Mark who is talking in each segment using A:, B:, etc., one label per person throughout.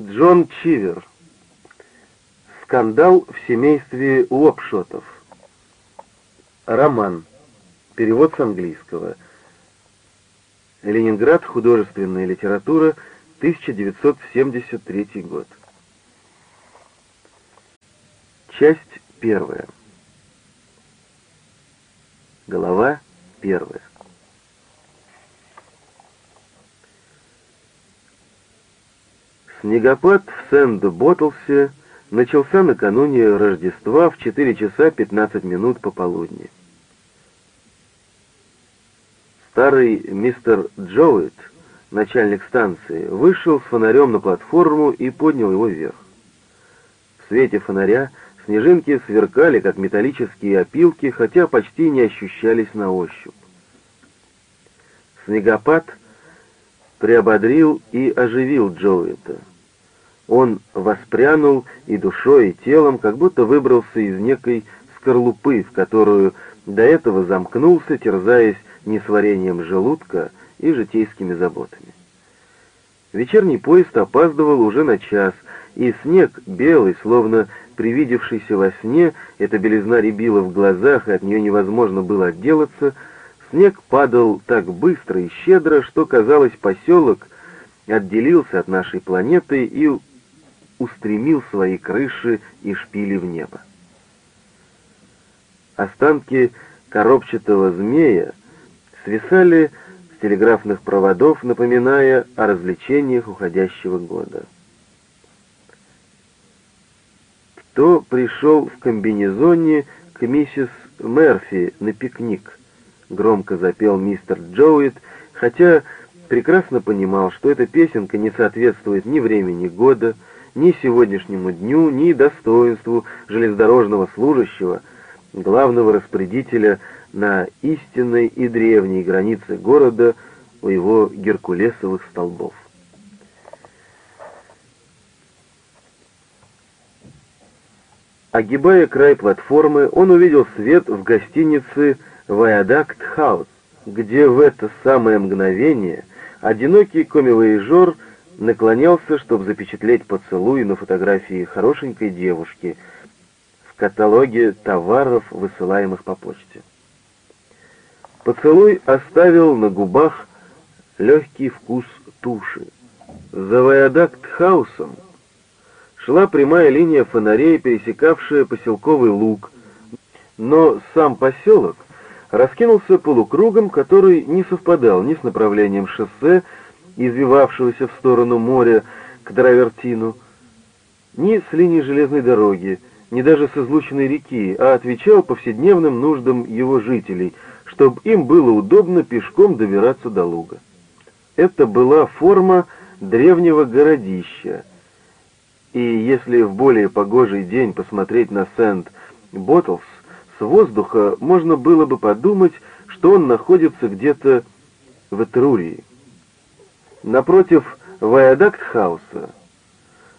A: Джон Чивер. Скандал в семействе Уопшотов. Роман. Перевод с английского. Ленинград. Художественная литература. 1973 год. Часть первая. Глава первая. Снегопад в Сент-Боттлсе начался накануне Рождества в 4 часа 15 минут пополудни. Старый мистер Джоуит, начальник станции, вышел с фонарем на платформу и поднял его вверх. В свете фонаря снежинки сверкали, как металлические опилки, хотя почти не ощущались на ощупь. Снегопад приободрил и оживил Джоуита. Он воспрянул и душой, и телом, как будто выбрался из некой скорлупы, в которую до этого замкнулся, терзаясь несварением желудка и житейскими заботами. Вечерний поезд опаздывал уже на час, и снег, белый, словно привидевшийся во сне, эта белизна рябила в глазах, и от нее невозможно было отделаться, снег падал так быстро и щедро, что, казалось, поселок отделился от нашей планеты и устремил свои крыши и шпили в небо. Останки коробчатого змея свисали с телеграфных проводов, напоминая о развлечениях уходящего года. Кто пришел в комбинезоне к миссис Мерфи на пикник? Громко запел мистер Джоуит, хотя прекрасно понимал, что эта песенка не соответствует ни времени года, ни сегодняшнему дню, ни достоинству железнодорожного служащего, главного распорядителя на истинной и древней границе города у его геркулесовых столбов. Огибая край платформы, он увидел свет в гостинице «Виадакт Хаус», где в это самое мгновение одинокий комивояжер наклонялся, чтобы запечатлеть поцелуй на фотографии хорошенькой девушки в каталоге товаров, высылаемых по почте. Поцелуй оставил на губах легкий вкус туши. За Виадакт-хаусом шла прямая линия фонарей, пересекавшая поселковый луг, но сам поселок раскинулся полукругом, который не совпадал ни с направлением шоссе, извивавшегося в сторону моря к Дравертину, ни с линией железной дороги, ни даже с излученной реки, а отвечал повседневным нуждам его жителей, чтобы им было удобно пешком добираться до луга. Это была форма древнего городища, и если в более погожий день посмотреть на Сент-Ботолфс, с воздуха можно было бы подумать, что он находится где-то в Этрурии. Напротив Виадакт-Хауса,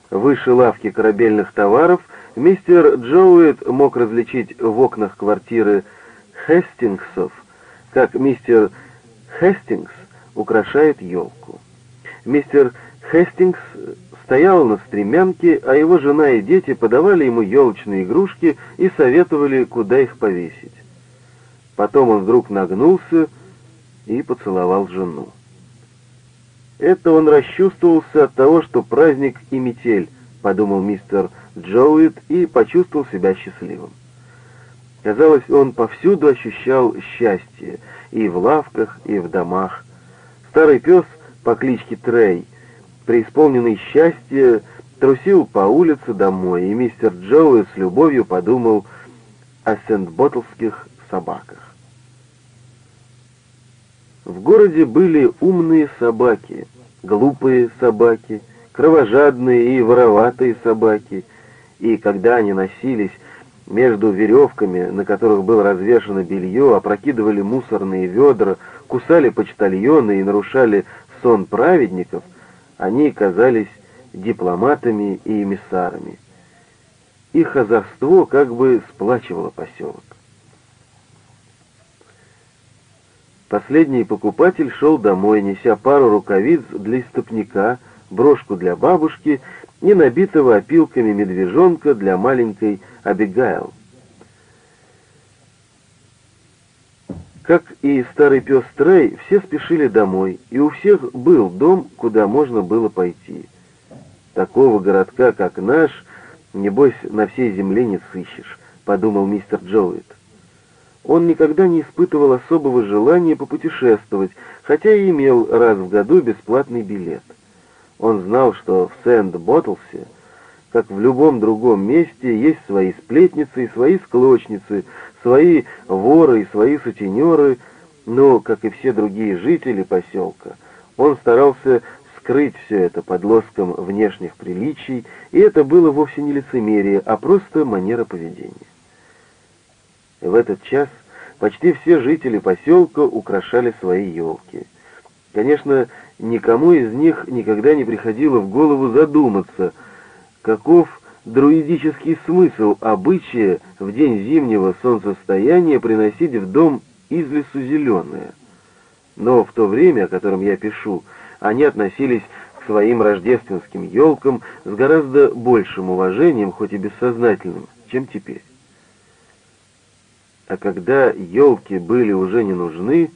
A: выше лавки корабельных товаров, мистер Джоуит мог различить в окнах квартиры Хестингсов, как мистер Хестингс украшает елку. Мистер Хестингс стоял на стремянке, а его жена и дети подавали ему елочные игрушки и советовали, куда их повесить. Потом он вдруг нагнулся и поцеловал жену. Это он расчувствовался от того, что праздник и метель, подумал мистер Джоуит и почувствовал себя счастливым. Казалось, он повсюду ощущал счастье, и в лавках, и в домах. Старый пес по кличке Трей, преисполненный счастья, трусил по улице домой, и мистер Джоуит с любовью подумал о сент-боттлских собаках. В городе были умные собаки, глупые собаки, кровожадные и вороватые собаки, и когда они носились между веревками, на которых было развешано белье, опрокидывали мусорные ведра, кусали почтальоны и нарушали сон праведников, они казались дипломатами и эмиссарами. Их озорство как бы сплачивало поселок. Последний покупатель шел домой, неся пару рукавиц для истопника, брошку для бабушки и набитого опилками медвежонка для маленькой Абигайл. Как и старый пес Трей, все спешили домой, и у всех был дом, куда можно было пойти. Такого городка, как наш, небось, на всей земле не сыщешь, подумал мистер Джоуит. Он никогда не испытывал особого желания попутешествовать, хотя и имел раз в году бесплатный билет. Он знал, что в Сент-Боттлсе, как в любом другом месте, есть свои сплетницы и свои склочницы, свои воры и свои сутенеры, но, как и все другие жители поселка, он старался скрыть все это под лоском внешних приличий, и это было вовсе не лицемерие, а просто манера поведения. В этот час почти все жители поселка украшали свои елки. Конечно, никому из них никогда не приходило в голову задуматься, каков друидический смысл обычая в день зимнего солнцестояния приносить в дом из лесу зеленое. Но в то время, о котором я пишу, они относились к своим рождественским елкам с гораздо большим уважением, хоть и бессознательным, чем теперь. А когда елки были уже не нужны,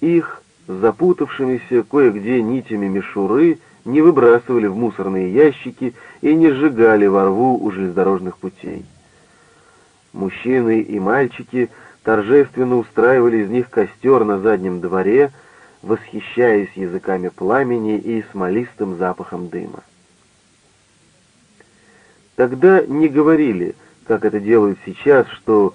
A: их, запутавшимися кое-где нитями мишуры, не выбрасывали в мусорные ящики и не сжигали во рву у железнодорожных путей. Мужчины и мальчики торжественно устраивали из них костер на заднем дворе, восхищаясь языками пламени и смолистым запахом дыма. Тогда не говорили, как это делают сейчас, что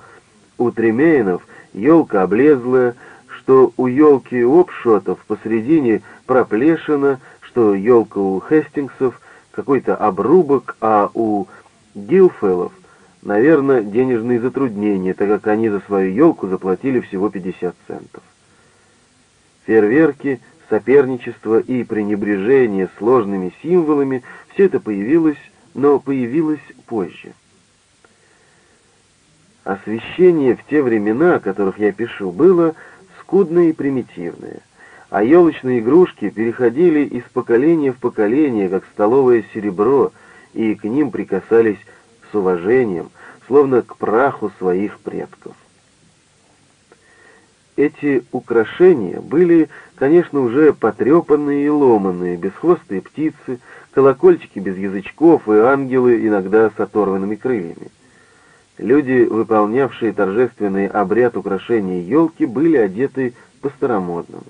A: у Тремейнов елка облезлая, что у елки Обшотов посредине проплешина, что елка у Хестингсов какой-то обрубок, а у Гилфеллов, наверное, денежные затруднения, так как они за свою елку заплатили всего 50 центов. Фейерверки, соперничество и пренебрежение сложными символами — все это появилось, но появилось позже. Освещение в те времена, о которых я пишу, было скудное и примитивное, а елочные игрушки переходили из поколения в поколение, как столовое серебро, и к ним прикасались с уважением, словно к праху своих предков. Эти украшения были, конечно, уже потрепанные и ломанные, бесхвостые птицы, колокольчики без язычков и ангелы иногда с оторванными крыльями. Люди, выполнявшие торжественный обряд украшения елки, были одеты по-старомодному.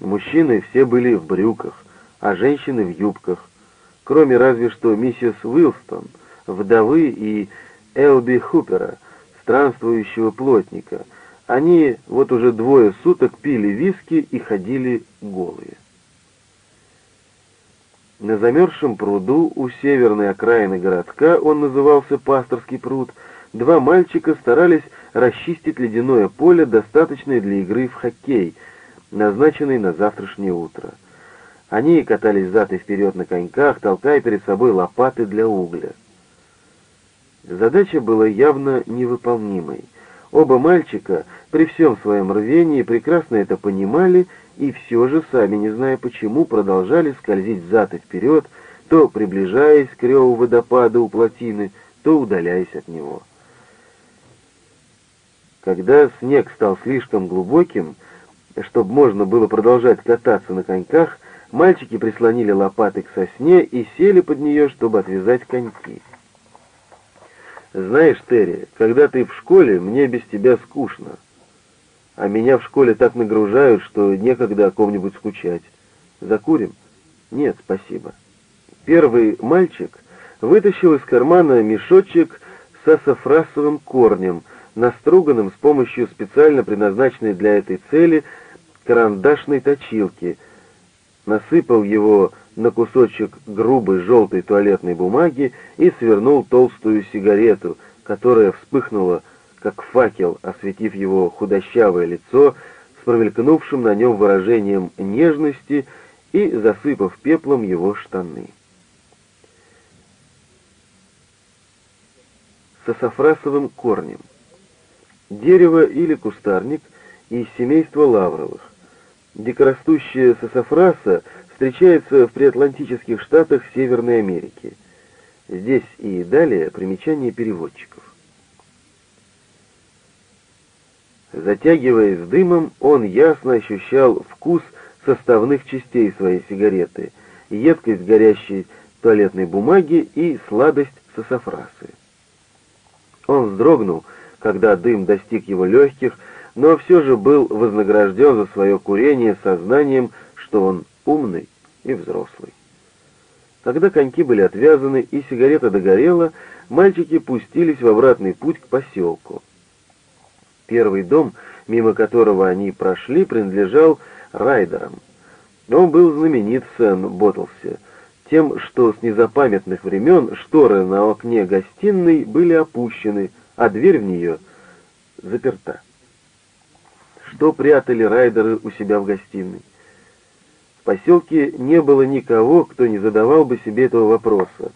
A: Мужчины все были в брюках, а женщины в юбках, кроме разве что миссис Уилстон, вдовы и Элби Хупера, странствующего плотника. Они вот уже двое суток пили виски и ходили голые. На замерзшем пруду у северной окраины городка, он назывался Пасторский пруд, два мальчика старались расчистить ледяное поле, достаточное для игры в хоккей, назначенный на завтрашнее утро. Они катались зад и вперед на коньках, толкая перед собой лопаты для угля. Задача была явно невыполнимой. Оба мальчика при всем своем рвении прекрасно это понимали и все же, сами не зная почему, продолжали скользить взад и вперед, то приближаясь к реву водопада у плотины, то удаляясь от него. Когда снег стал слишком глубоким, чтобы можно было продолжать кататься на коньках, мальчики прислонили лопаты к сосне и сели под нее, чтобы отвязать коньки. «Знаешь, Терри, когда ты в школе, мне без тебя скучно», а меня в школе так нагружают, что некогда о ком-нибудь скучать. Закурим? Нет, спасибо. Первый мальчик вытащил из кармана мешочек с асафрасовым корнем, наструганным с помощью специально предназначенной для этой цели карандашной точилки, насыпал его на кусочек грубой желтой туалетной бумаги и свернул толстую сигарету, которая вспыхнула как факел, осветив его худощавое лицо с промелькнувшим на нем выражением нежности и засыпав пеплом его штаны. Сософрасовым корнем. Дерево или кустарник из семейства лавровых. Дикорастущая сософраса встречается в приатлантических штатах Северной Америки. Здесь и далее примечание переводчиков. Затягиваясь дымом, он ясно ощущал вкус составных частей своей сигареты, едкость горящей туалетной бумаги и сладость сосафрасы. Он вздрогнул, когда дым достиг его легких, но все же был вознагражден за свое курение сознанием, что он умный и взрослый. Когда коньки были отвязаны и сигарета догорела, мальчики пустились в обратный путь к поселку. Первый дом, мимо которого они прошли, принадлежал Райдерам. Он был знаменит в Сен-Боттлсе тем, что с незапамятных времен шторы на окне гостиной были опущены, а дверь в нее заперта. Что прятали райдеры у себя в гостиной? В поселке не было никого, кто не задавал бы себе этого вопроса.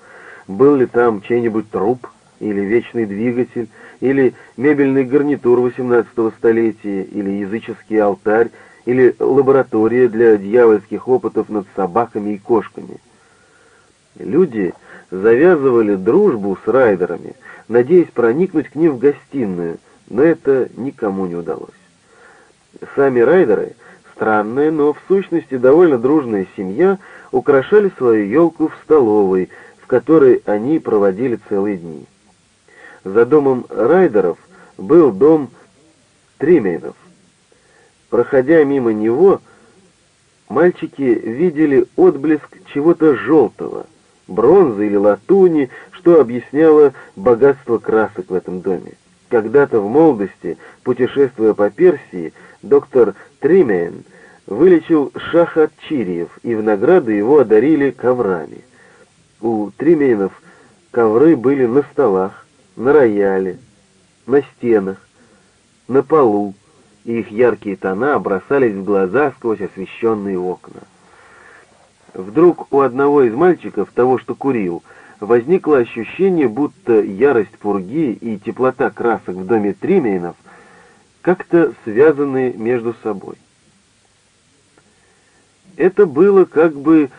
A: Был ли там чей-нибудь труп, или вечный двигатель, или мебельный гарнитур XVIII столетия, или языческий алтарь, или лаборатория для дьявольских опытов над собаками и кошками. Люди завязывали дружбу с райдерами, надеясь проникнуть к ним в гостиную, но это никому не удалось. Сами райдеры, странная, но в сущности довольно дружная семья, украшали свою елку в столовой, в которой они проводили целые дни. За домом райдеров был дом Тримейнов. Проходя мимо него, мальчики видели отблеск чего-то желтого, бронзы или латуни, что объясняло богатство красок в этом доме. Когда-то в молодости, путешествуя по Персии, доктор Тримейн вылечил шаха от чириев, и в награду его одарили коврами. У Тримейнов ковры были на столах, на рояле, на стенах, на полу, и их яркие тона бросались в глаза сквозь освещенные окна. Вдруг у одного из мальчиков, того, что курил, возникло ощущение, будто ярость пурги и теплота красок в доме Тримейнов как-то связаны между собой. Это было как бы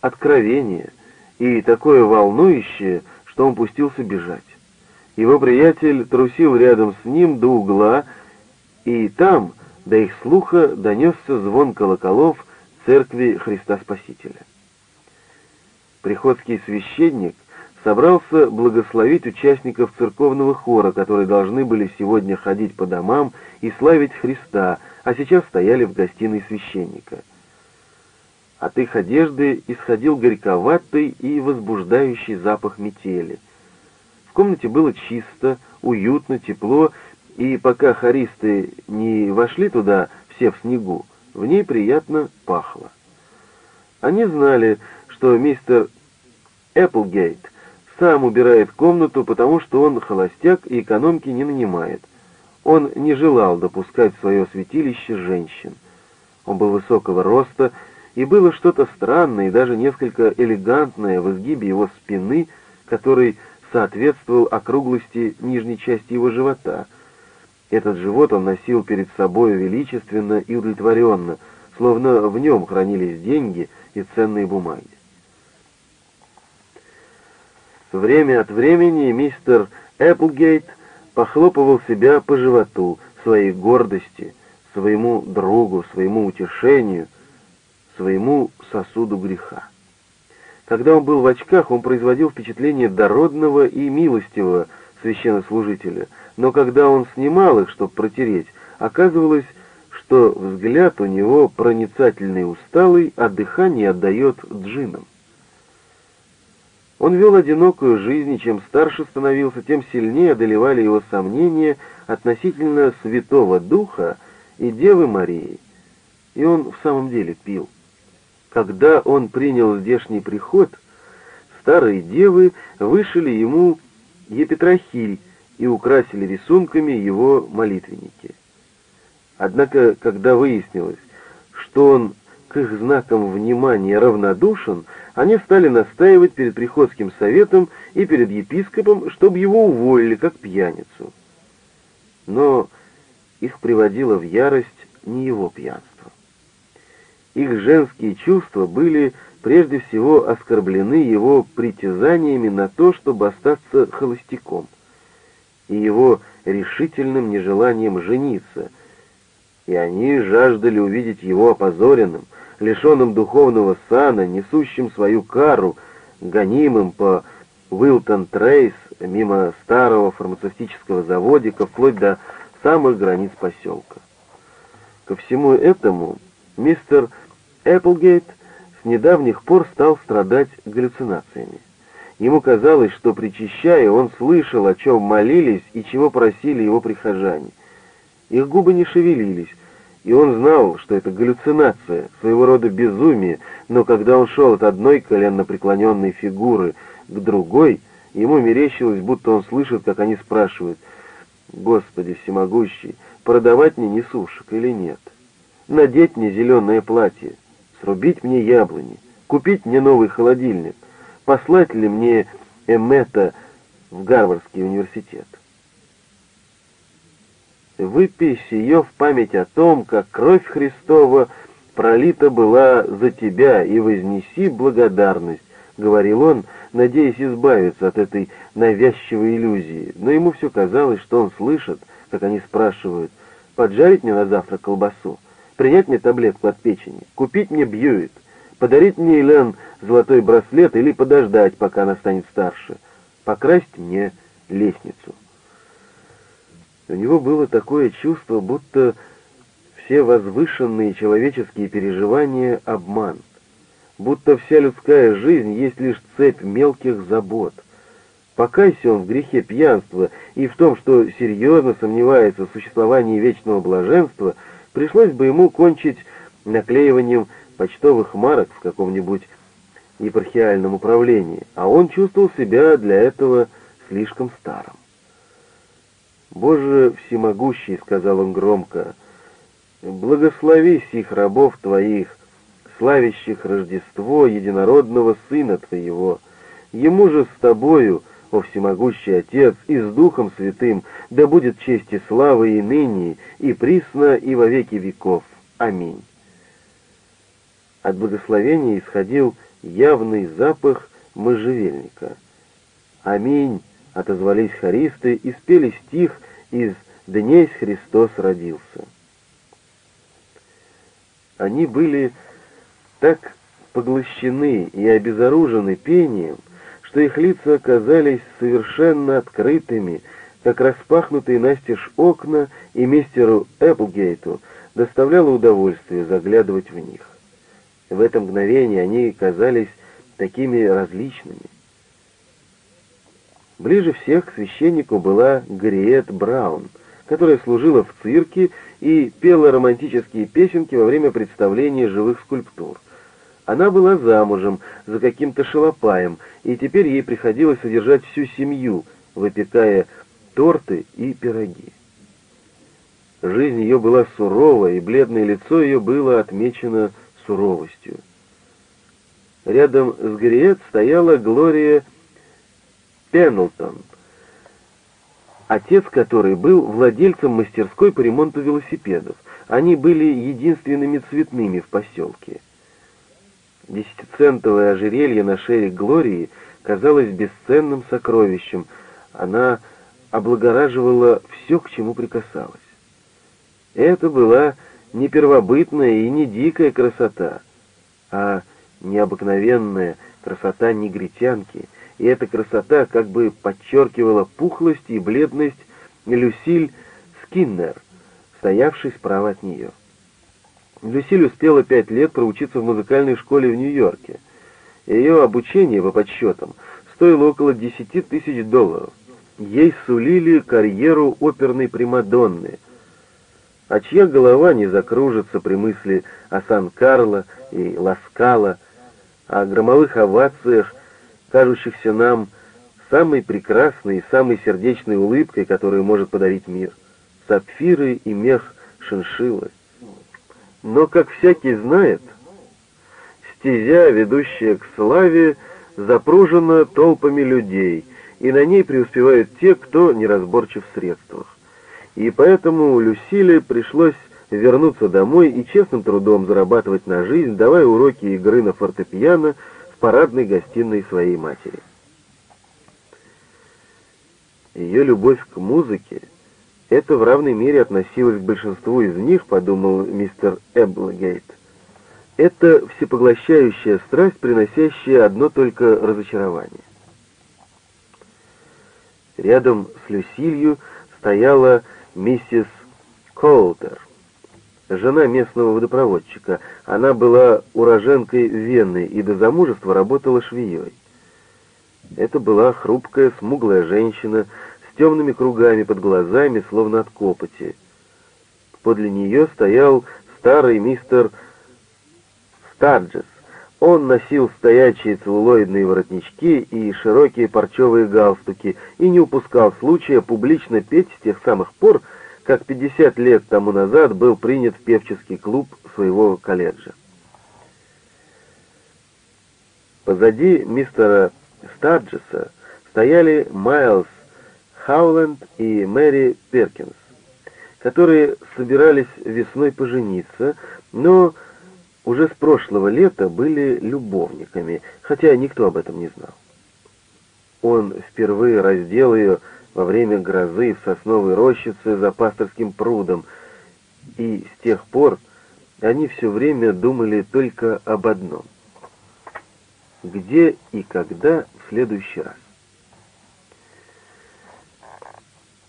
A: откровение и такое волнующее, что он пустился бежать. Его приятель трусил рядом с ним до угла, и там до их слуха донесся звон колоколов церкви Христа Спасителя. Приходский священник собрался благословить участников церковного хора, которые должны были сегодня ходить по домам и славить Христа, а сейчас стояли в гостиной священника. От их одежды исходил горьковатый и возбуждающий запах метели — в комнате было чисто, уютно, тепло, и пока хористы не вошли туда все в снегу, в ней приятно пахло. Они знали, что мистер Эпплгейт сам убирает комнату, потому что он холостяк и экономки не нанимает. Он не желал допускать в свое святилище женщин. Он был высокого роста, и было что-то странное и даже несколько элегантное в изгибе его спины, который соответствовал округлости нижней части его живота. Этот живот он носил перед собой величественно и удовлетворенно, словно в нем хранились деньги и ценные бумаги. Время от времени мистер Эпплгейт похлопывал себя по животу, своей гордости, своему другу, своему утешению, своему сосуду греха. Когда он был в очках, он производил впечатление дородного и милостивого священнослужителя, но когда он снимал их, чтобы протереть, оказывалось, что взгляд у него проницательный усталый, а дыхание отдает джинам. Он вел одинокую жизнь, и чем старше становился, тем сильнее одолевали его сомнения относительно Святого Духа и Девы Марии. И он в самом деле пил. Когда он принял здешний приход, старые девы вышили ему епитрахиль и украсили рисунками его молитвенники. Однако, когда выяснилось, что он к их знакам внимания равнодушен, они стали настаивать перед приходским советом и перед епископом, чтобы его уволили как пьяницу. Но их приводило в ярость не его пьянство. их женские чувства были прежде всего оскорблены его притязаниями на то, чтобы остаться холостяком, и его решительным нежеланием жениться, и они жаждали увидеть его опозоренным, лишенным духовного сана, несущим свою кару, гонимым по Уилтон Трейс мимо старого фармацевтического заводика вплоть до самых границ поселка. Ко всему этому мистер Эпплгейт с недавних пор стал страдать галлюцинациями. Ему казалось, что, причащая, он слышал, о чем молились и чего просили его прихожане. Их губы не шевелились, и он знал, что это галлюцинация, своего рода безумие, но когда он шел от одной коленно преклоненной фигуры к другой, ему мерещилось, будто он слышит, как они спрашивают, «Господи всемогущий, продавать мне несушек или нет? Надеть мне зеленое платье, срубить мне яблони, купить мне новый холодильник, послать ли мне Эммета в Гарвардский университет?» выпей сие в память о том, как кровь Христова пролита была за тебя, и вознеси благодарность, — говорил он, надеясь избавиться от этой навязчивой иллюзии. Но ему все казалось, что он слышит, как они спрашивают, поджарить мне на завтра колбасу, принять мне таблетку от печени, купить мне бьюит, подарить мне Элен золотой браслет или подождать, пока она станет старше, покрасить мне лестницу. У него было такое чувство, будто все возвышенные человеческие переживания — обман, будто вся людская жизнь есть лишь цепь мелких забот. Покайся он в грехе пьянства и в том, что серьезно сомневается в существовании вечного блаженства, пришлось бы ему кончить наклеиванием почтовых марок в каком-нибудь епархиальном управлении, а он чувствовал себя для этого слишком старым. «Боже всемогущий», — сказал он громко, — «благослови сих рабов Твоих, славящих Рождество единородного Сына Твоего. Ему же с Тобою, о всемогущий Отец, и с Духом Святым, да будет честь и слава и ныне, и присно, и во веки веков. Аминь». От благословения исходил явный запах можжевельника. «Аминь!» — отозвались хористы и спели стих из «Днесь Христос родился». Они были так поглощены и обезоружены пением, что их лица оказались совершенно открытыми, как распахнутые настежь окна, и мистеру Эпплгейту доставляло удовольствие заглядывать в них. В это мгновение они казались такими различными — Ближе всех к священнику была Гриет Браун, которая служила в цирке и пела романтические песенки во время представления живых скульптур. Она была замужем за каким-то шалопаем, и теперь ей приходилось содержать всю семью, выпекая торты и пироги. Жизнь ее была сурова, и бледное лицо ее было отмечено суровостью. Рядом с Гриет стояла Глория Пендлтон, отец которой был владельцем мастерской по ремонту велосипедов. Они были единственными цветными в поселке. Десятицентовое ожерелье на шее Глории казалось бесценным сокровищем. Она облагораживала все, к чему прикасалась. Это была не первобытная и не дикая красота, а необыкновенная красота негритянки — и эта красота как бы подчеркивала пухлость и бледность Люсиль Скиннер, стоявшей справа от нее. Люсиль успела пять лет проучиться в музыкальной школе в Нью-Йорке. Ее обучение, по подсчетам, стоило около 10 тысяч долларов. Ей сулили карьеру оперной Примадонны, а чья голова не закружится при мысли о Сан-Карло и Ласкало, о громовых овациях кажущихся нам самой прекрасной и самой сердечной улыбкой, которую может подарить мир. Сапфиры и мех шиншиллы. Но, как всякий знает, стезя, ведущая к славе, запружена толпами людей, и на ней преуспевают те, кто неразборчив в средствах. И поэтому Люсиле пришлось вернуться домой и честным трудом зарабатывать на жизнь, давая уроки игры на фортепиано в парадной гостиной своей матери. Ее любовь к музыке это в равной мере относилось к большинству из них, подумал мистер Эбблгейт. Это всепоглощающая страсть, приносящая одно только разочарование. Рядом с Люсилью стояла миссис Коутер, жена местного водопроводчика. Она была уроженкой Вены и до замужества работала швеей. Это была хрупкая, смуглая женщина с темными кругами под глазами, словно от копоти. Подле нее стоял старый мистер Старджес, он носил стоячие целлулоидные воротнички и широкие парчевые галстуки и не упускал случая публично петь с тех самых пор, как 50 лет тому назад был принят в певческий клуб своего колледжа. Позади мистера Старджеса стояли Майлз Хауленд и Мэри Перкинс, которые собирались весной пожениться, но уже с прошлого лета были любовниками, хотя никто об этом не знал. Он впервые раздел ее во время грозы в сосновой рощице за пасторским прудом, и с тех пор они все время думали только об одном — где и когда в следующий раз.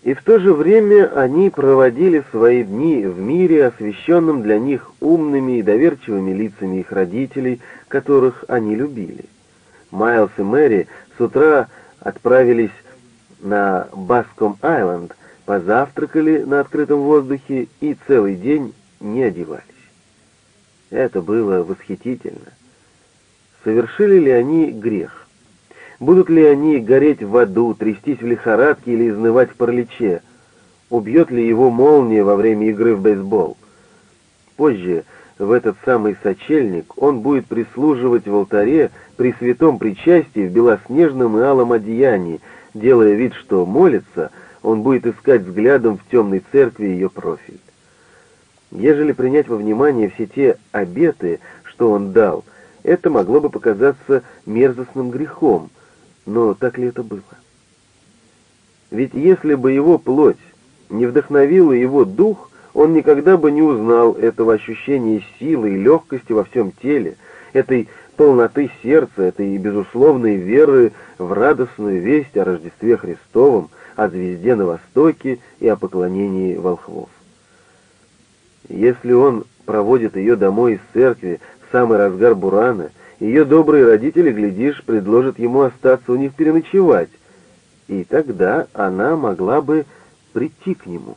A: И в то же время они проводили свои дни в мире, освещенном для них умными и доверчивыми лицами их родителей, которых они любили. Майлз и Мэри с утра отправились на Баском-Айленд, позавтракали на открытом воздухе и целый день не одевались. Это было восхитительно. Совершили ли они грех? Будут ли они гореть в аду, трястись в лихорадке или изнывать в параличе? Убьет ли его молния во время игры в бейсбол? Позже, в этот самый сочельник, он будет прислуживать в алтаре при святом причастии в белоснежном и алом одеянии, делая вид, что молится, он будет искать взглядом в темной церкви ее профиль. Ежели принять во внимание все те обеты, что он дал, это могло бы показаться мерзостным грехом — но так ли это было? Ведь если бы его плоть не вдохновила его дух, он никогда бы не узнал этого ощущения силы и легкости во всем теле, этой полноты сердца, этой безусловной веры в радостную весть о Рождестве Христовом, о звезде на востоке и о поклонении волхвов. Если он проводит ее домой из церкви в самый разгар Бурана — ее добрые родители, глядишь, предложат ему остаться у них переночевать, и тогда она могла бы прийти к нему.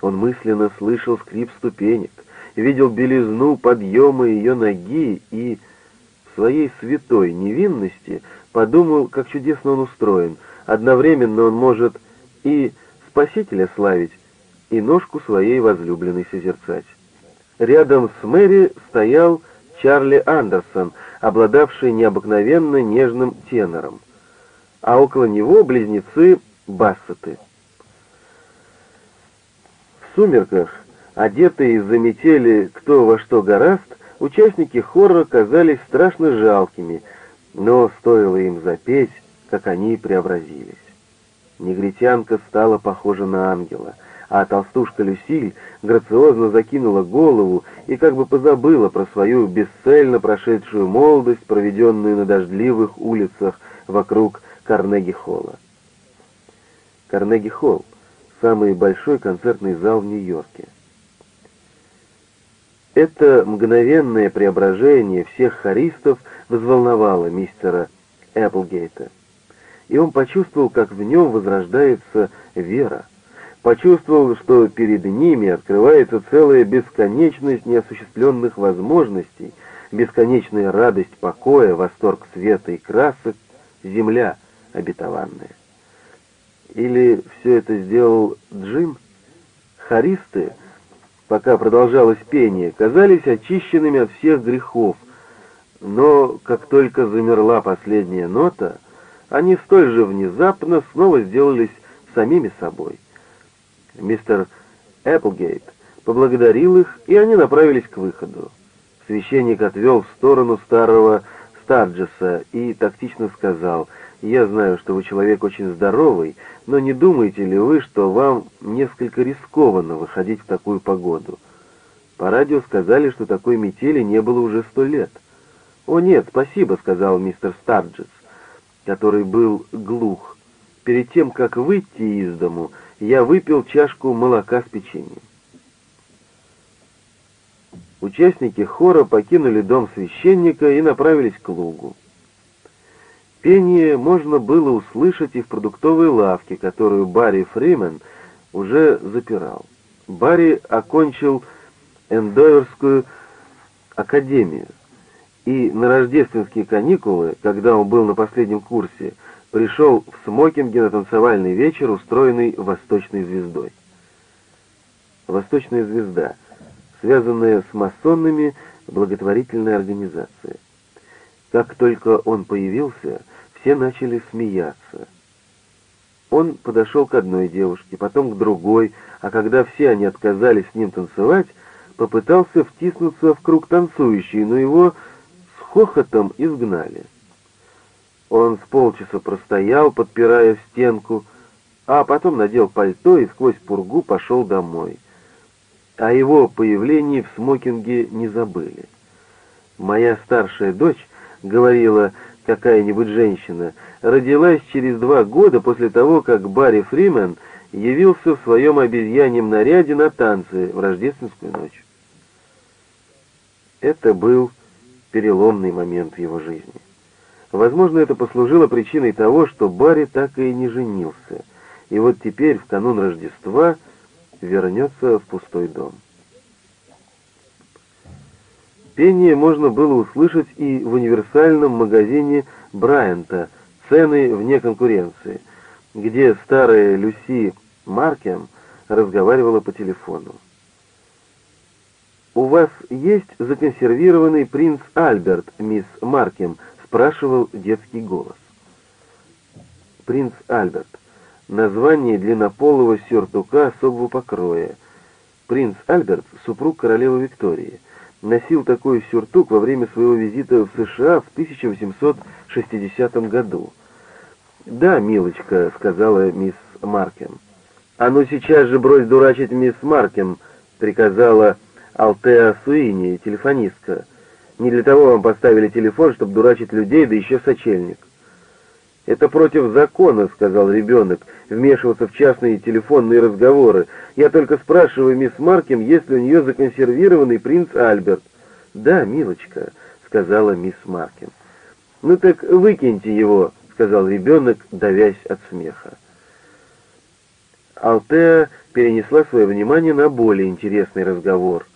A: Он мысленно слышал скрип ступенек, видел белизну подъема ее ноги и в своей святой невинности подумал, как чудесно он устроен. Одновременно он может и Спасителя славить, и ножку своей возлюбленной созерцать. Рядом с Мэри стоял Чарли Андерсон, обладавший необыкновенно нежным тенором, а около него близнецы Бассеты. В сумерках, одетые из-за метели кто во что гораст, участники хора казались страшно жалкими, но стоило им запеть, как они преобразились. Негритянка стала похожа на ангела — а толстушка Люсиль грациозно закинула голову и как бы позабыла про свою бесцельно прошедшую молодость, проведенную на дождливых улицах вокруг Карнеги-холла. Карнеги-холл — самый большой концертный зал в Нью-Йорке. Это мгновенное преображение всех хористов взволновало мистера Эпплгейта, и он почувствовал, как в нем возрождается вера почувствовал, что перед ними открывается целая бесконечность неосуществленных возможностей, бесконечная радость покоя, восторг света и красок, земля обетованная. Или все это сделал Джим? Харисты, пока продолжалось пение, казались очищенными от всех грехов, но как только замерла последняя нота, они столь же внезапно снова сделались самими собой — Мистер Эпплгейт поблагодарил их, и они направились к выходу. Священник отвел в сторону старого Старджеса и тактично сказал, «Я знаю, что вы человек очень здоровый, но не думаете ли вы, что вам несколько рискованно выходить в такую погоду?» По радио сказали, что такой метели не было уже сто лет. «О нет, спасибо», — сказал мистер Старджес, который был глух. «Перед тем, как выйти из дому, я выпил чашку молока с печеньем». Участники хора покинули дом священника и направились к лугу. Пение можно было услышать и в продуктовой лавке, которую Барри Фримен уже запирал. Барри окончил Эндоверскую академию, и на рождественские каникулы, когда он был на последнем курсе, пришел в смокинге на танцевальный вечер, устроенный «Восточной звездой». «Восточная звезда» связанная с масонными благотворительной организацией. Как только он появился, все начали смеяться. Он подошел к одной девушке, потом к другой, а когда все они отказались с ним танцевать, попытался втиснуться в круг танцующий, но его с хохотом изгнали. Он с полчаса простоял, подпирая стенку, а потом надел пальто и сквозь пургу пошел домой о его появлении в смокинге не забыли. «Моя старшая дочь, — говорила какая-нибудь женщина, — родилась через два года после того, как Барри Фримен явился в своем обезьяньем наряде на танцы в рождественскую ночь. Это был переломный момент в его жизни. Возможно, это послужило причиной того, что Барри так и не женился, и вот теперь, в канун Рождества, — вернется в пустой дом. Пение можно было услышать и в универсальном магазине Брайанта «Цены вне конкуренции», где старая Люси Маркем разговаривала по телефону. «У вас есть законсервированный принц Альберт, мисс Маркем?» — спрашивал детский голос. Принц Альберт название длиннополого сюртука особого покроя. Принц Альберт, супруг королевы Виктории, носил такой сюртук во время своего визита в США в 1860 году. «Да, милочка», — сказала мисс Маркем. «А ну сейчас же брось дурачить мисс Маркем», — приказала Алтеа Суини, телефонистка. «Не для того вам поставили телефон, чтобы дурачить людей, да еще сочельник». «Это против закона», — сказал ребенок, вмешиваться в частные телефонные разговоры. «Я только спрашиваю мисс Маркем, есть ли у нее законсервированный принц Альберт». «Да, милочка», — сказала мисс Маркем. «Ну так выкиньте его», — сказал ребенок, давясь от смеха. Алтеа перенесла свое внимание на более интересный разговор.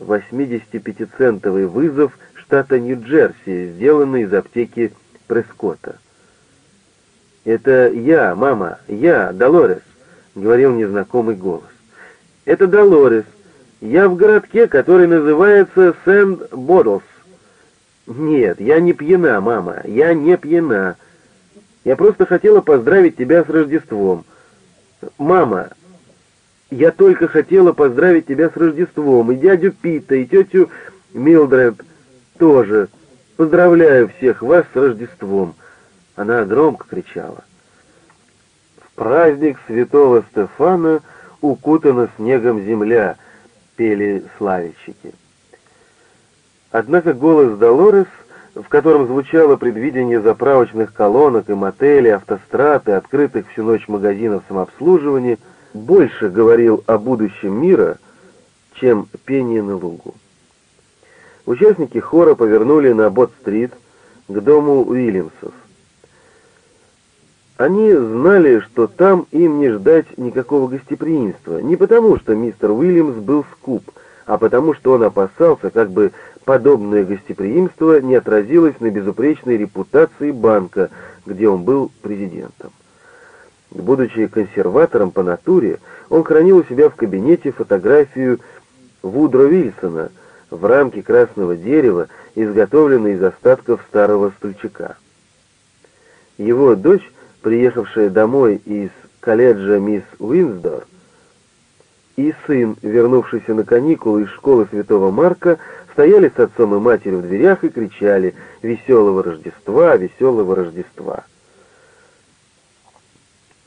A: 85-центовый вызов штата Нью-Джерси, сделанный из аптеки Прескотта. «Это я, мама, я, Долорес», — говорил незнакомый голос. «Это Долорес. Я в городке, который называется Сент-Бодлс». «Нет, я не пьяна, мама, я не пьяна. Я просто хотела поздравить тебя с Рождеством. Мама, я только хотела поздравить тебя с Рождеством, и дядю Пита, и тетю Милдред тоже. Поздравляю всех вас с Рождеством». Она громко кричала. «В праздник святого Стефана укутана снегом земля», — пели славичики. Однако голос Долорес, в котором звучало предвидение заправочных колонок и мотелей, автострад и открытых всю ночь магазинов самообслуживания, больше говорил о будущем мира, чем пение на лугу. Участники хора повернули на Бот-стрит к дому Уильямсов. Они знали, что там им не ждать никакого гостеприимства, не потому что мистер Уильямс был скуп, а потому что он опасался, как бы подобное гостеприимство не отразилось на безупречной репутации банка, где он был президентом. Будучи консерватором по натуре, он хранил у себя в кабинете фотографию Вудро Вильсона в рамке красного дерева, изготовленной из остатков старого стульчака. Его дочь приехавшая домой из колледжа мисс Уинсдор, и сын, вернувшийся на каникулы из школы Святого Марка, стояли с отцом и матерью в дверях и кричали «Веселого Рождества! Веселого Рождества!».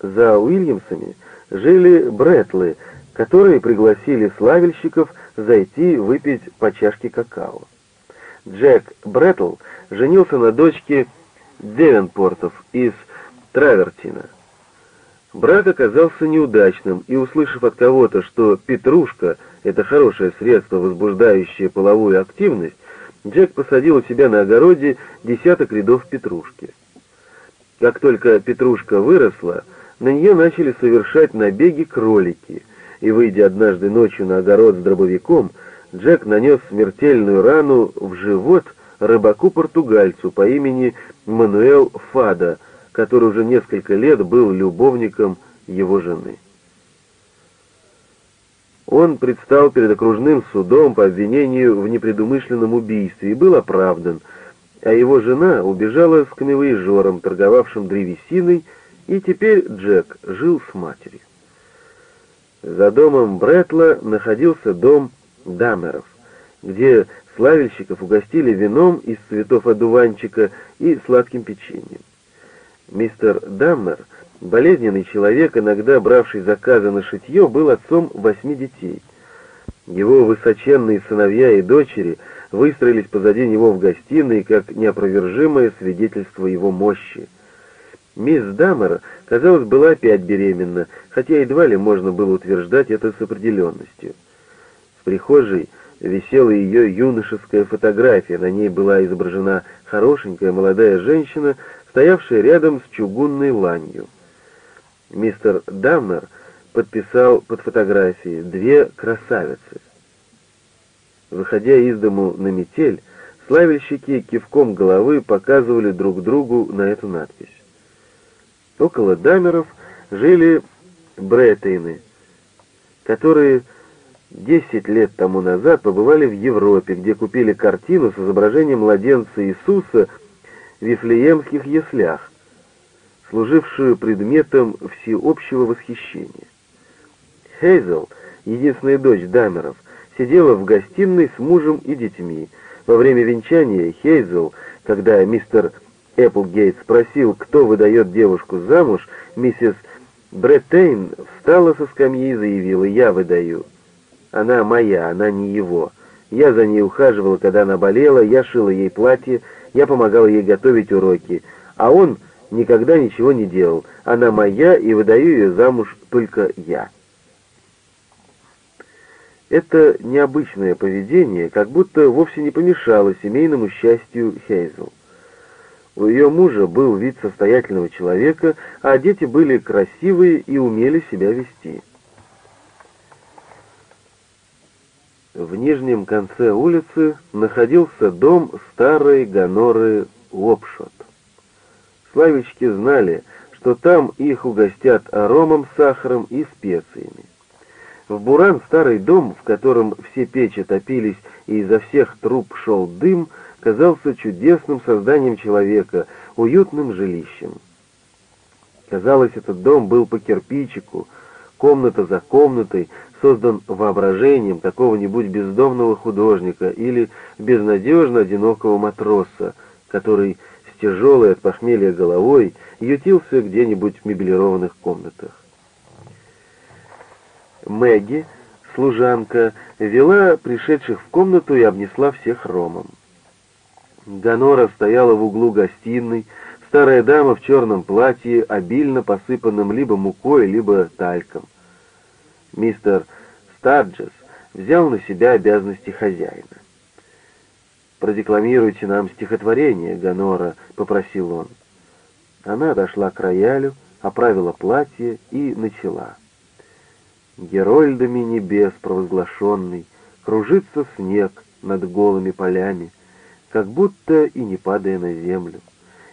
A: За Уильямсами жили Брэтлы, которые пригласили славельщиков зайти выпить по чашке какао. Джек Бреттл женился на дочке Девенпортов из Травертина. Брак оказался неудачным, и, услышав от кого-то, что петрушка — это хорошее средство, возбуждающее половую активность, Джек посадил у себя на огороде десяток рядов петрушки. Как только петрушка выросла, на нее начали совершать набеги кролики, и, выйдя однажды ночью на огород с дробовиком, Джек нанес смертельную рану в живот рыбаку-португальцу по имени Мануэл Фада — который уже несколько лет был любовником его жены. Он предстал перед окружным судом по обвинению в непредумышленном убийстве и был оправдан, а его жена убежала с камевоежором, торговавшим древесиной, и теперь Джек жил с матерью. За домом Бретла находился дом Дамеров, где славельщиков угостили вином из цветов одуванчика и сладким печеньем. Мистер Даммер, болезненный человек, иногда бравший заказы на шитье, был отцом восьми детей. Его высоченные сыновья и дочери выстроились позади него в гостиной, как неопровержимое свидетельство его мощи. Мисс Даммер, казалось, была опять беременна, хотя едва ли можно было утверждать это с определенностью. В прихожей висела ее юношеская фотография, на ней была изображена хорошенькая молодая женщина стоявшая рядом с чугунной ланью. Мистер Дамнер подписал под фотографией «Две красавицы». Выходя из дому на метель, славельщики кивком головы показывали друг другу на эту надпись. Около Дамеров жили Бреттейны, которые десять лет тому назад побывали в Европе, где купили картину с изображением младенца Иисуса вифлеемских яслях, служившую предметом всеобщего восхищения. Хейзел, единственная дочь Дамеров, сидела в гостиной с мужем и детьми. Во время венчания Хейзел, когда мистер Эпплгейт спросил, кто выдает девушку замуж, миссис Бреттейн встала со скамьи и заявила «Я выдаю». Она моя, она не его. Я за ней ухаживала, когда она болела, я шила ей платье, я помогал ей готовить уроки, а он никогда ничего не делал. Она моя, и выдаю ее замуж только я. Это необычное поведение как будто вовсе не помешало семейному счастью Хейзел. У ее мужа был вид состоятельного человека, а дети были красивые и умели себя вести. В нижнем конце улицы находился дом старой Гоноры Лопшот. Славички знали, что там их угостят аромом, сахаром и специями. В Буран старый дом, в котором все печи топились и изо всех труб шел дым, казался чудесным созданием человека, уютным жилищем. Казалось, этот дом был по кирпичику, комната за комнатой, создан воображением какого-нибудь бездомного художника или безнадежно одинокого матроса, который с тяжелой от похмелья головой ютился где-нибудь в меблированных комнатах. Мэгги, служанка, вела пришедших в комнату и обнесла всех ромом. Ганора стояла в углу гостиной, старая дама в черном платье, обильно посыпанном либо мукой, либо тальком. Мистер Старджес взял на себя обязанности хозяина. «Продекламируйте нам стихотворение, Гонора», — попросил он. Она отошла к роялю, оправила платье и начала. «Герольдами небес провозглашенный, кружится снег над голыми полями, как будто и не падая на землю,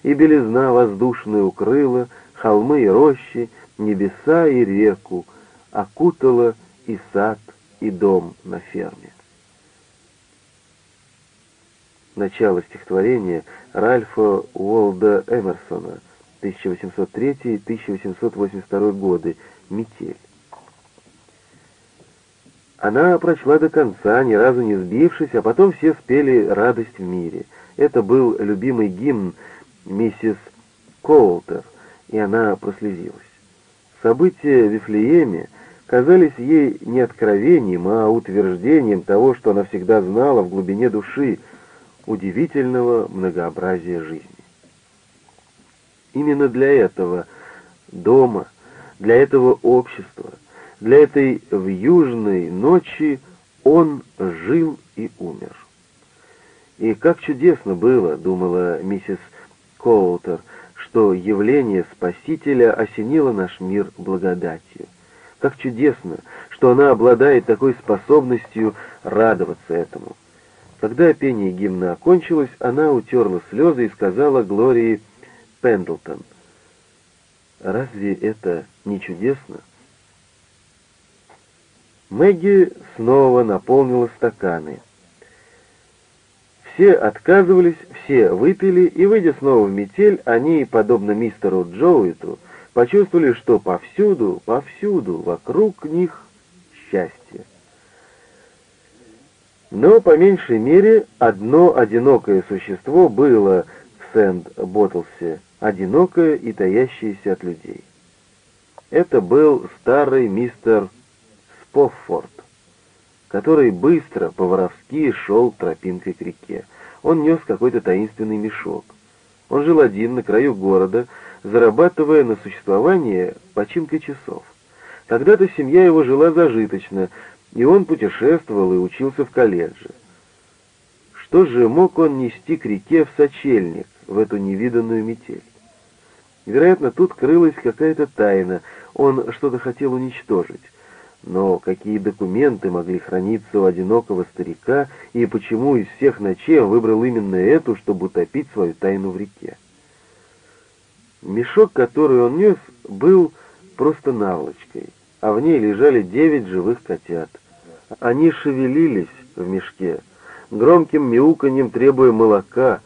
A: и белизна воздушная укрыла холмы и рощи, небеса и реку, окутала и сад, и дом на ферме. Начало стихотворения Ральфа Уолда Эмерсона, 1803-1882 годы, «Метель». Она прочла до конца, ни разу не сбившись, а потом все спели «Радость в мире». Это был любимый гимн миссис Коултер, и она прослезилась. События в Вифлееме казались ей не откровением, а утверждением того, что она всегда знала в глубине души, удивительного многообразия жизни. Именно для этого дома, для этого общества, для этой в южной ночи он жил и умер. И как чудесно было, думала миссис Коутер, что явление Спасителя осенило наш мир благодатью. Как чудесно, что она обладает такой способностью радоваться этому. Когда пение гимна окончилось, она утерла слезы и сказала Глории Пендлтон, «Разве это не чудесно?» Мэгги снова наполнила стаканы. Все отказывались, все выпили, и, выйдя снова в метель, они, подобно мистеру Джоуиту, почувствовали, что повсюду, повсюду, вокруг них счастье. Но, по меньшей мере, одно одинокое существо было в Сент-Боттлсе, одинокое и таящееся от людей. Это был старый мистер Споффорд, который быстро, по-воровски шел тропинкой к реке. Он нес какой-то таинственный мешок. Он жил один на краю города, зарабатывая на существование починкой часов. Когда-то семья его жила зажиточно, и он путешествовал и учился в колледже. Что же мог он нести к реке в сочельник, в эту невиданную метель? Вероятно, тут крылась какая-то тайна, он что-то хотел уничтожить. Но какие документы могли храниться у одинокого старика, и почему из всех ночей он выбрал именно эту, чтобы утопить свою тайну в реке? Мешок, который он нес, был просто наволочкой, а в ней лежали девять живых котят. Они шевелились в мешке, громким мяуканьем требуя молока.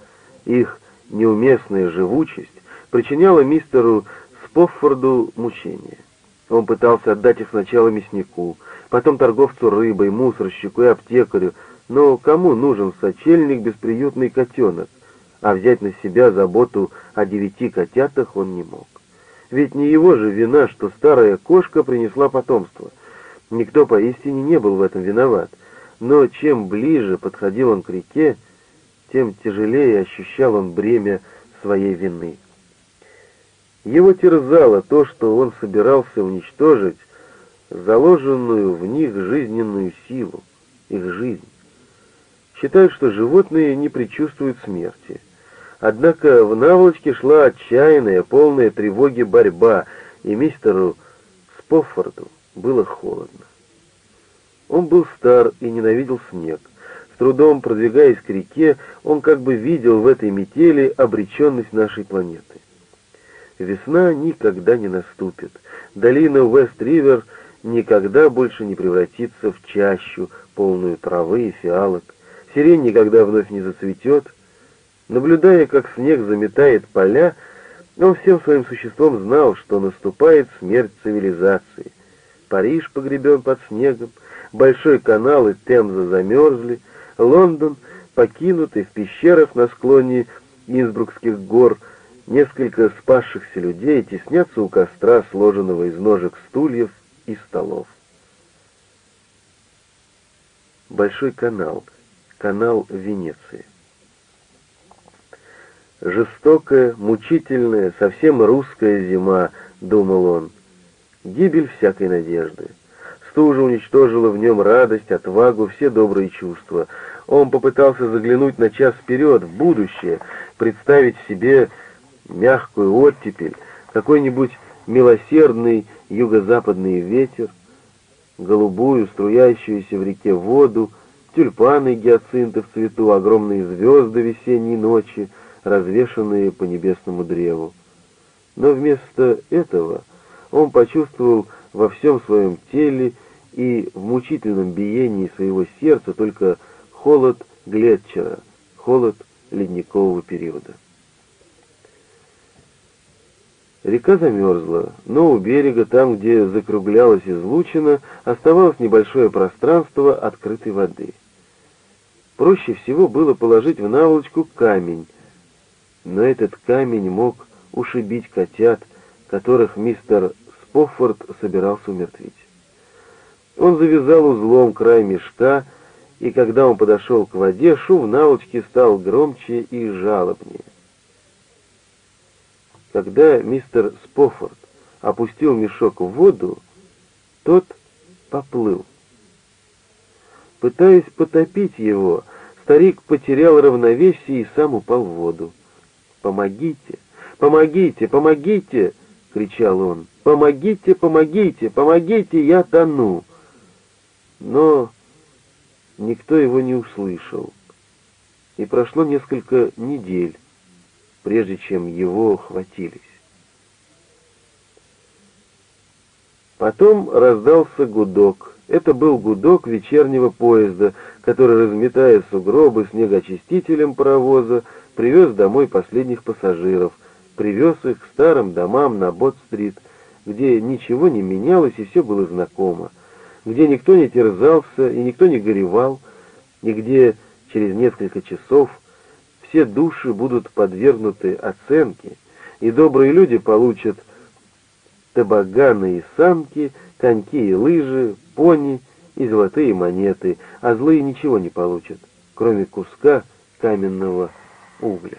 A: Их неуместная живучесть причиняла мистеру Споффорду мучения. Он пытался отдать их сначала мяснику, потом торговцу рыбой, мусорщику и аптекарю, но кому нужен сочельник бесприютный котенок, а взять на себя заботу о девяти котятах он не мог. Ведь не его же вина, что старая кошка принесла потомство. Никто поистине не был в этом виноват. Но чем ближе подходил он к реке, тем тяжелее ощущал он бремя своей вины. Его терзало то, что он собирался уничтожить заложенную в них жизненную силу, их жизнь. Считают, что животные не предчувствуют смерти. Однако в наволочке шла отчаянная, полная тревоги борьба, и мистеру Споффорду было холодно. Он был стар и ненавидел снег. С трудом продвигаясь к реке, он как бы видел в этой метели обреченность нашей планеты. Весна никогда не наступит. Долина Уэст-Ривер никогда больше не превратится в чащу, полную травы и фиалок. Сирень никогда вновь не зацветет. Наблюдая, как снег заметает поля, он всем своим существом знал, что наступает смерть цивилизации. Париж погребен под снегом, Большой канал и Темза замерзли, Лондон, покинутый в пещерах на склоне Инсбрукских гор, Несколько спасшихся людей теснятся у костра, сложенного из ножек стульев и столов. Большой канал. Канал Венеции. Жестокая, мучительная, совсем русская зима, думал он. Гибель всякой надежды. Стужа уничтожила в нем радость, отвагу, все добрые чувства. Он попытался заглянуть на час вперед, в будущее, представить себе мягкую оттепель, какой-нибудь милосердный юго-западный ветер, голубую, струящуюся в реке воду, тюльпаны гиацинты в цвету, огромные звезды весенней ночи, развешанные по небесному древу. Но вместо этого он почувствовал во всем своем теле и в мучительном биении своего сердца только холод Глетчера, холод ледникового периода. Река замерзла, но у берега, там, где закруглялась излучина, оставалось небольшое пространство открытой воды. Проще всего было положить в наволочку камень, но этот камень мог ушибить котят, которых мистер Споффорд собирался умертвить. Он завязал узлом край мешка, и когда он подошел к воде, шум в наволочке стал громче и жалобнее. Когда мистер Споффорд опустил мешок в воду, тот поплыл. Пытаясь потопить его, старик потерял равновесие и сам упал в воду. «Помогите! Помогите! Помогите!» — кричал он. «Помогите! Помогите! Помогите! Я тону!» Но никто его не услышал. И прошло несколько недель, прежде чем его хватились. Потом раздался гудок. Это был гудок вечернего поезда, который, разметая сугробы снегоочистителем паровоза, привез домой последних пассажиров, привез их к старым домам на Бот-стрит, где ничего не менялось и все было знакомо, где никто не терзался и никто не горевал, и где через несколько часов все души будут подвергнуты оценке, и добрые люди получат табаганы и самки, коньки и лыжи, пони и золотые монеты, а злые ничего не получат, кроме куска каменного угля.